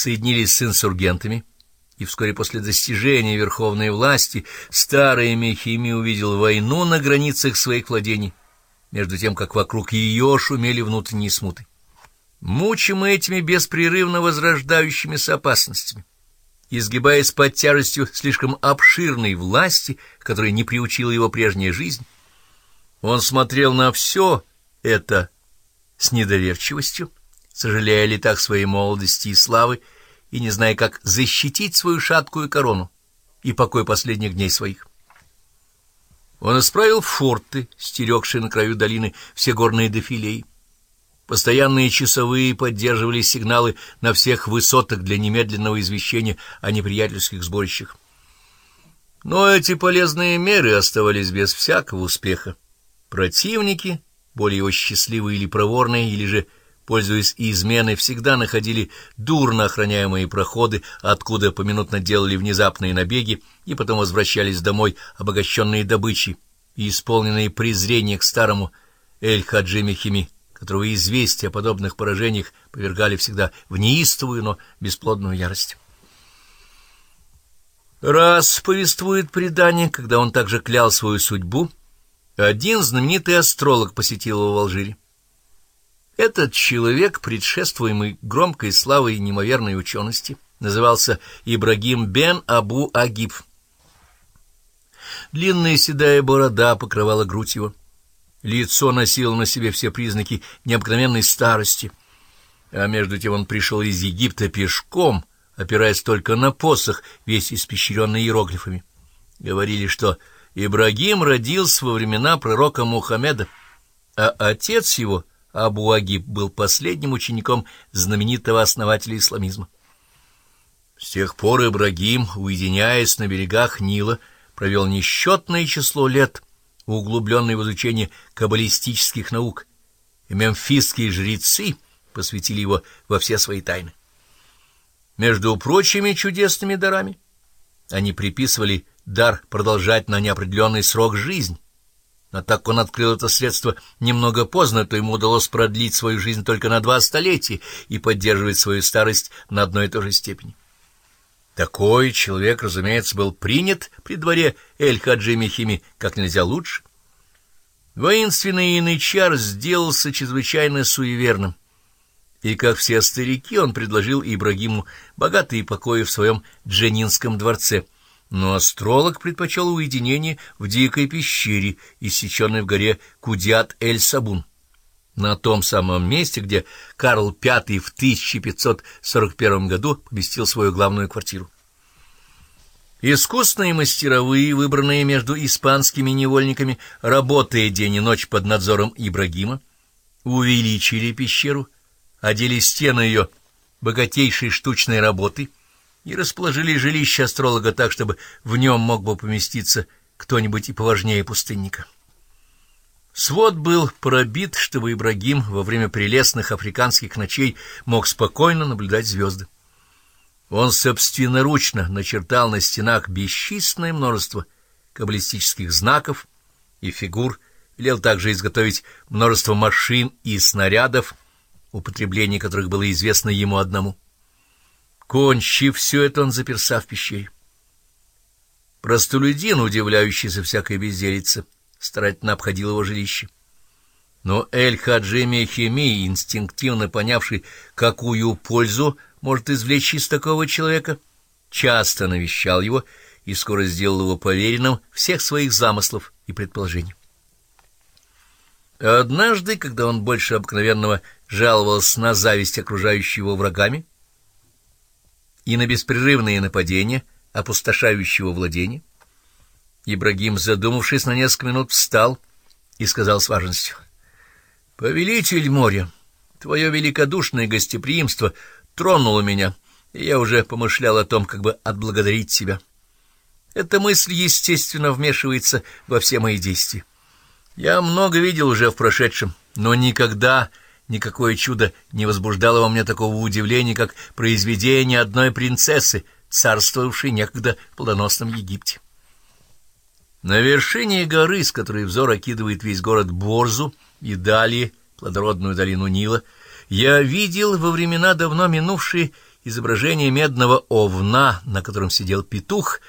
соединились с инсургентами, и вскоре после достижения верховной власти старый Мехими увидел войну на границах своих владений, между тем, как вокруг ее шумели внутренние смуты. Мучимый этими беспрерывно возрождающимися опасностями, изгибаясь под тяжестью слишком обширной власти, которой не приучила его прежняя жизнь, он смотрел на все это с недоверчивостью, сожалея о летах своей молодости и славы, и не зная, как защитить свою шаткую корону и покой последних дней своих. Он исправил форты, стерегшие на краю долины все горные дефилеи. Постоянные часовые поддерживали сигналы на всех высотах для немедленного извещения о неприятельских сборищах. Но эти полезные меры оставались без всякого успеха. Противники, более его счастливые или проворные, или же пользуясь изменой, всегда находили дурно охраняемые проходы, откуда поминутно делали внезапные набеги и потом возвращались домой, обогащенные добычей и исполненные презрения к старому Эль-Хаджи Мехими, которого известия о подобных поражениях повергали всегда в неистовую, но бесплодную ярость. Раз повествует предание, когда он также клял свою судьбу, один знаменитый астролог посетил его в Алжире. Этот человек, предшествуемый громкой славой неимоверной учености, назывался Ибрагим бен Абу Агиб. Длинная седая борода покрывала грудь его. Лицо носило на себе все признаки необыкновенной старости. А между тем он пришел из Египта пешком, опираясь только на посох, весь испещренный иероглифами. Говорили, что Ибрагим родился во времена пророка Мухаммеда, а отец его — Абу Агиб был последним учеником знаменитого основателя исламизма. С тех пор Ибрагим, уединяясь на берегах Нила, провел несчетное число лет, углубленный в изучение каббалистических наук, и мемфисские жрецы посвятили его во все свои тайны. Между прочими чудесными дарами они приписывали дар продолжать на неопределенный срок жизнь, но так как он открыл это средство немного поздно, то ему удалось продлить свою жизнь только на два столетия и поддерживать свою старость на одной и той же степени. Такой человек, разумеется, был принят при дворе Эль-Хаджи Мехими как нельзя лучше. Воинственный янычар сделался чрезвычайно суеверным, и, как все старики, он предложил Ибрагиму богатые покои в своем Дженинском дворце — но астролог предпочел уединение в дикой пещере, иссеченной в горе Кудят-эль-Сабун, на том самом месте, где Карл V в 1541 году поместил свою главную квартиру. Искусные мастеровые, выбранные между испанскими невольниками, работая день и ночь под надзором Ибрагима, увеличили пещеру, одели стены ее богатейшей штучной работы — и расположили жилище астролога так, чтобы в нем мог бы поместиться кто-нибудь и поважнее пустынника. Свод был пробит, чтобы Ибрагим во время прелестных африканских ночей мог спокойно наблюдать звезды. Он собственноручно начертал на стенах бесчисленное множество каббалистических знаков и фигур, велел также изготовить множество машин и снарядов, употребление которых было известно ему одному. Кончив все это, он заперся в пещере. Простолюдин, удивляющийся всякой безделице, старательно обходил его жилище. Но Эль-Хаджи Мехеми, инстинктивно понявший, какую пользу может извлечь из такого человека, часто навещал его и скоро сделал его поверенным всех своих замыслов и предположений. Однажды, когда он больше обыкновенного жаловался на зависть окружающего врагами, и на беспрерывные нападения опустошающего владения. Ибрагим, задумавшись на несколько минут, встал и сказал с важностью. — Повелитель моря, твое великодушное гостеприимство тронуло меня, и я уже помышлял о том, как бы отблагодарить тебя. Эта мысль, естественно, вмешивается во все мои действия. Я много видел уже в прошедшем, но никогда Никакое чудо не возбуждало во мне такого удивления, как произведение одной принцессы, царствовавшей некогда в плодоносном Египте. На вершине горы, с которой взор окидывает весь город Борзу и далее плодородную долину Нила, я видел во времена давно минувшие изображение медного овна, на котором сидел петух